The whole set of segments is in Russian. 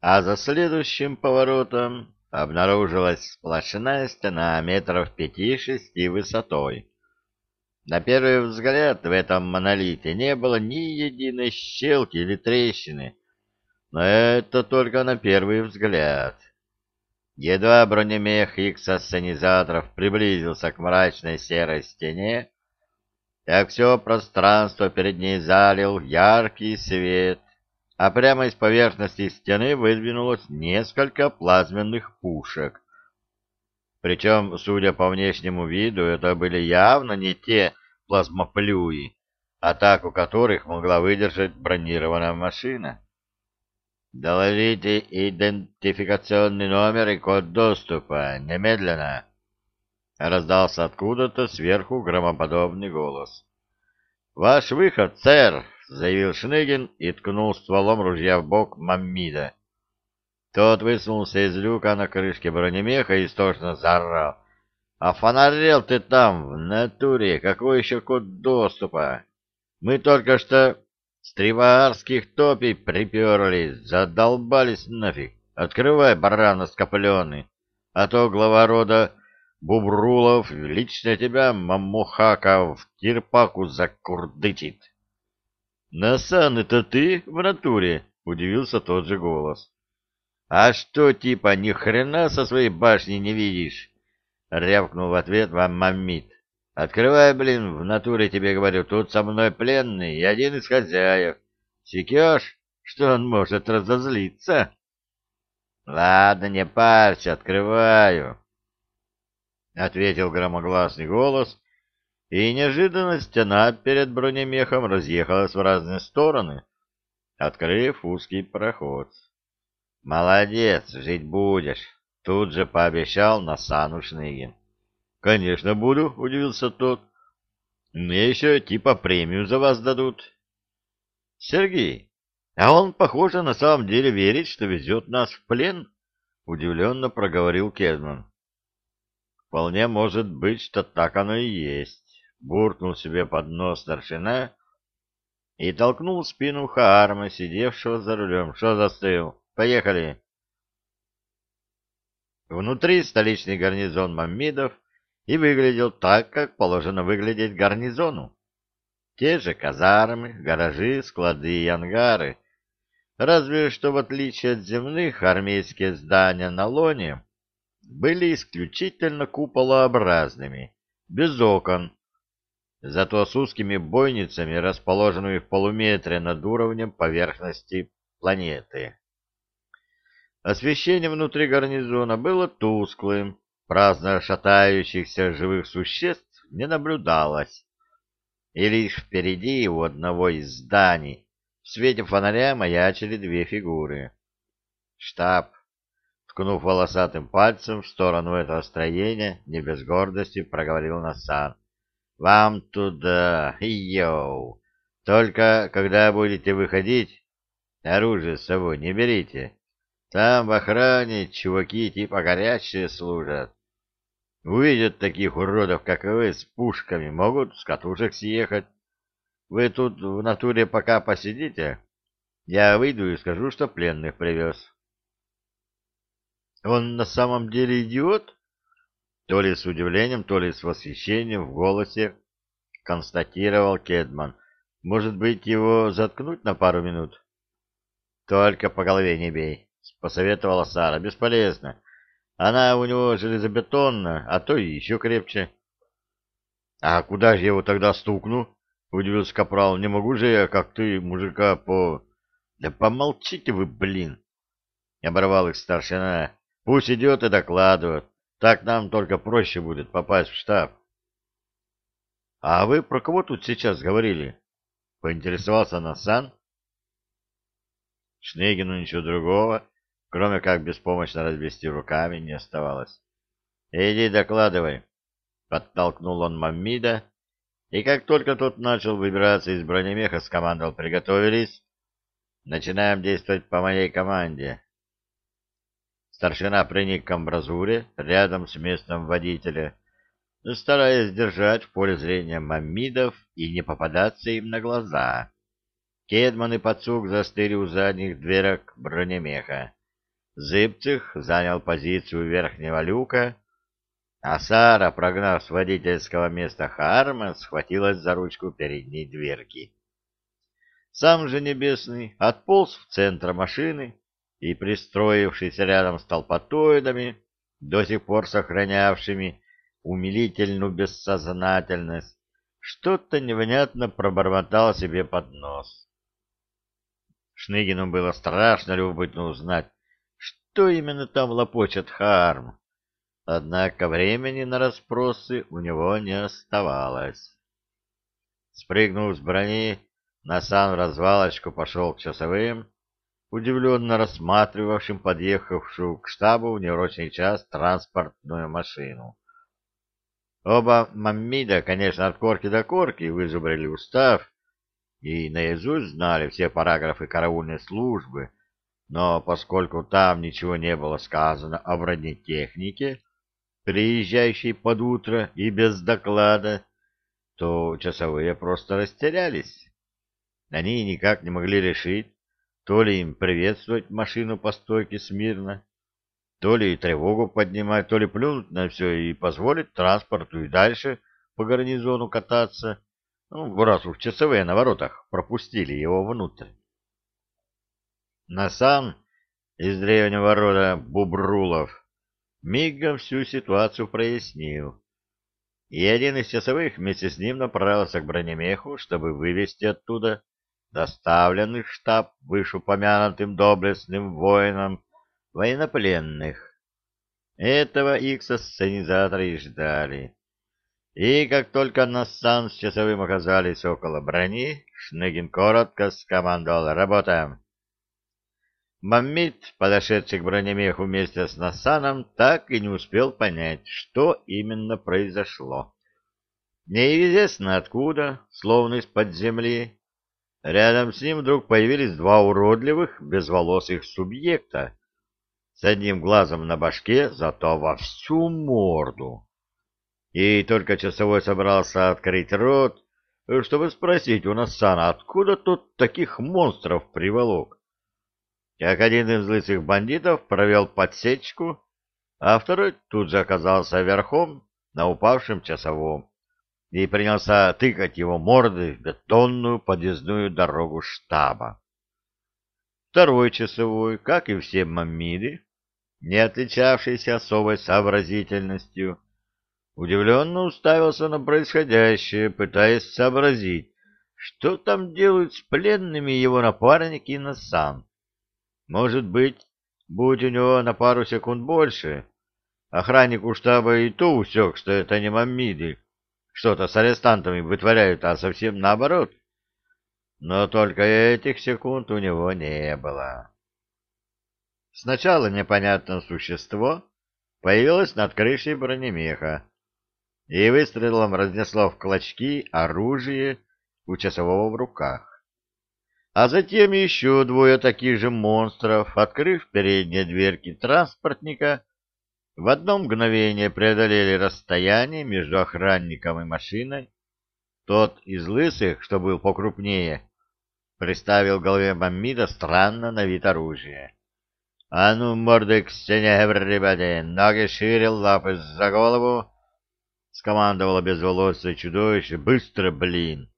а за следующим поворотом обнаружилась сплошная стена метров пяти-шести высотой. На первый взгляд в этом монолите не было ни единой щелки или трещины, но это только на первый взгляд. Едва бронемех икс-ассенизаторов приблизился к мрачной серой стене, как все пространство перед ней залил яркий свет, а прямо из поверхности стены выдвинулось несколько плазменных пушек. Причем, судя по внешнему виду, это были явно не те плазмоплюи, атаку которых могла выдержать бронированная машина. «Доложите идентификационный номер и код доступа. Немедленно!» Раздался откуда-то сверху громоподобный голос. «Ваш выход, сэр!» — заявил Шныгин и ткнул стволом ружья в бок Маммида. Тот высунулся из люка на крышке бронемеха и истошно заорал. «А фонарел ты там, в натуре! Какой еще код доступа? Мы только что с триваарских топей приперлись, задолбались нафиг. Открывай, баран оскопленный, а то глава рода Бубрулов лично тебя, мамухака, в кирпаку закурдычит. — Насан, это ты в натуре? — удивился тот же голос. — А что, типа, ни хрена со своей башни не видишь? — рявкнул в ответ вам маммит. — Открывай, блин, в натуре тебе говорю, тут со мной пленный и один из хозяев. Секешь, что он может разозлиться? — Ладно, не парься, открываю. — ответил громогласный голос, и неожиданно стена перед бронемехом разъехалась в разные стороны, открыв узкий проход. — Молодец, жить будешь, — тут же пообещал Насану Шныгин. — Конечно, буду, — удивился тот. — Мне еще типа премию за вас дадут. — Сергей, а он, похоже, на самом деле верит, что везет нас в плен, — удивленно проговорил Кедман. Вполне может быть, что так оно и есть. Буркнул себе под нос старшина и толкнул спину Хаарма, сидевшего за рулем. Что застыл? Поехали. Внутри столичный гарнизон Маммидов и выглядел так, как положено выглядеть гарнизону. Те же казармы, гаражи, склады и ангары. Разве что в отличие от земных армейские здания на Лоне были исключительно куполообразными, без окон, зато с узкими бойницами, расположенными в полуметре над уровнем поверхности планеты. Освещение внутри гарнизона было тусклым, праздно шатающихся живых существ не наблюдалось, и лишь впереди у одного из зданий в свете фонаря маячили две фигуры. Штаб Ткнув волосатым пальцем в сторону этого строения, не без гордости проговорил Насан. «Вам туда, йоу! Только когда будете выходить, оружие с собой не берите. Там в охране чуваки типа горячие служат. Увидят таких уродов, как вы, с пушками, могут с катушек съехать. Вы тут в натуре пока посидите, я выйду и скажу, что пленных привез». Он на самом деле идиот? То ли с удивлением, то ли с восхищением в голосе констатировал Кедман. Может быть, его заткнуть на пару минут? Только по голове не бей, посоветовала Сара. Бесполезно. Она у него железобетонная, а то и еще крепче. — А куда же я его тогда стукну? — удивился Капрал. — Не могу же я, как ты, мужика, по... — Да помолчите вы, блин! — оборвал их старшина. Пусть идет и докладывает. Так нам только проще будет попасть в штаб. — А вы про кого тут сейчас говорили? — поинтересовался Насан. Шнегину ничего другого, кроме как беспомощно развести руками, не оставалось. — Иди докладывай. Подтолкнул он Маммида, и как только тот начал выбираться из бронемеха, скомандовал «Приготовились! Начинаем действовать по моей команде!» Старшина приник к амбразуре рядом с местом водителя, стараясь держать в поле зрения маммидов и не попадаться им на глаза. Кедман и Пацук застыли у задних дверок бронемеха. Зыбцих занял позицию верхнего люка, а Сара, прогнав с водительского места Харма, схватилась за ручку передней дверки. Сам же Небесный отполз в центр машины и, пристроившись рядом с толпотоидами, до сих пор сохранявшими умилительную бессознательность, что-то невнятно пробормотал себе под нос. Шныгину было страшно любопытно узнать, что именно там лопочет Харм. Однако времени на расспросы у него не оставалось. Спрыгнув с брони, Насан в развалочку пошел к часовым, удивленно рассматривавшим подъехавшую к штабу в неурочный час транспортную машину. Оба маммида, конечно, от корки до корки вызубрили устав и наизусть знали все параграфы караульной службы, но поскольку там ничего не было сказано о бронетехнике, приезжающей под утро и без доклада, то часовые просто растерялись. Они никак не могли решить, то ли им приветствовать машину по стойке смирно, то ли тревогу поднимать, то ли плюнуть на все и позволить транспорту и дальше по гарнизону кататься, ну, раз уж часовые на воротах пропустили его внутрь. Насан из древнего рода Бубрулов мигом всю ситуацию прояснил, и один из часовых вместе с ним направился к бронемеху, чтобы вывести оттуда доставленных в штаб вышеупомянутым доблестным воинам военнопленных. Этого их сценизаторы и ждали. И как только Нассан с часовым оказались около брони, Шныгин коротко скомандовал «Работаем!». Маммит, подошедший к бронемеху вместе с Насаном, так и не успел понять, что именно произошло. Неизвестно откуда, словно из-под земли, рядом с ним вдруг появились два уродливых, безволосых субъекта, с одним глазом на башке, зато во всю морду. И только часовой собрался открыть рот, чтобы спросить у Насана, откуда тот таких монстров приволок. Как один из лысых бандитов провел подсечку, а второй тут же оказался верхом на упавшем часовом и принялся тыкать его мордой в бетонную подъездную дорогу штаба. Второй часовой, как и все маммиды, не отличавшийся особой сообразительностью, удивленно уставился на происходящее, пытаясь сообразить, что там делают с пленными его напарники и Насан. Может быть, будь у него на пару секунд больше, охранник у штаба и то усек, что это не маммиды, что-то с арестантами вытворяют, а совсем наоборот. Но только этих секунд у него не было. Сначала непонятное существо появилось над крышей бронемеха и выстрелом разнесло в клочки оружие у часового в руках а затем еще двое таких же монстров, открыв передние дверки транспортника, в одно мгновение преодолели расстояние между охранником и машиной. Тот из лысых, что был покрупнее, приставил голове Маммида странно на вид оружие. — А ну, морды к стене, everybody! Ноги шире, лапы за голову! — скомандовало безволосое чудовище. — Быстро, блин!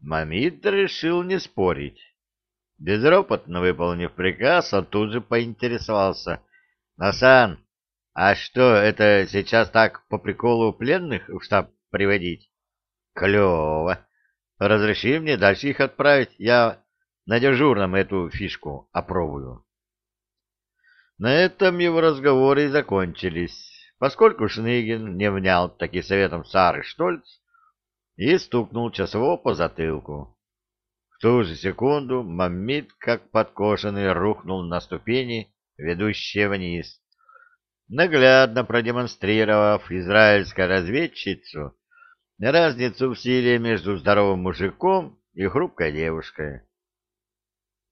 Мамид решил не спорить. Безропотно выполнив приказ, он тут же поинтересовался. — Насан, а что, это сейчас так по приколу пленных в штаб приводить? — Клево. Разреши мне дальше их отправить, я на дежурном эту фишку опробую. На этом его разговоры и закончились, поскольку Шныгин не внял таки советом Сары Штольц, и стукнул часового по затылку. В ту же секунду Маммит, как подкошенный, рухнул на ступени, ведущие вниз, наглядно продемонстрировав израильской разведчицу разницу в силе между здоровым мужиком и хрупкой девушкой.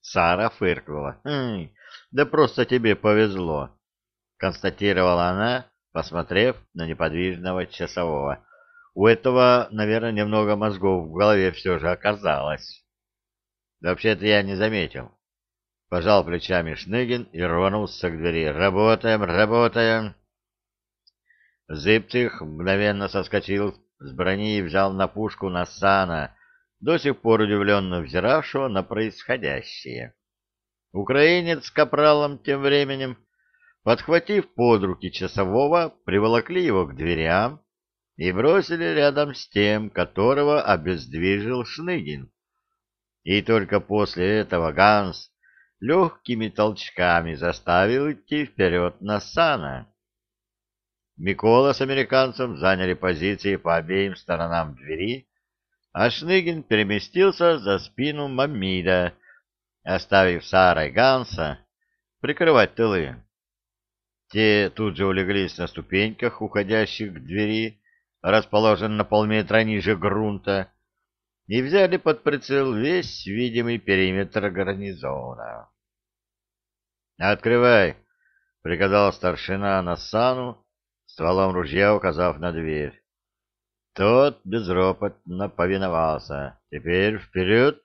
Сара фыркнула. «Хм, да просто тебе повезло», — констатировала она, посмотрев на неподвижного часового. У этого, наверное, немного мозгов в голове все же оказалось. Вообще-то я не заметил. — пожал плечами Шныгин и рванулся к двери. «Работаем, работаем!» Зыбцих мгновенно соскочил с брони и взял на пушку Насана, до сих пор удивленно взиравшего на происходящее. Украинец с капралом тем временем, подхватив под руки часового, приволокли его к дверям и бросили рядом с тем, которого обездвижил Шныгин. И только после этого Ганс легкими толчками заставил идти вперед Насана. Микола с американцем заняли позиции по обеим сторонам двери, а Шныгин переместился за спину Мамида, оставив Сара и Ганса прикрывать тылы. Те тут же улеглись на ступеньках, уходящих к двери, расположенной на полметра ниже грунта, и взяли под прицел весь видимый периметр гарнизона. «Открывай!» — приказал старшина Насану, стволом ружья указав на дверь. Тот безропотно повиновался. «Теперь вперед!»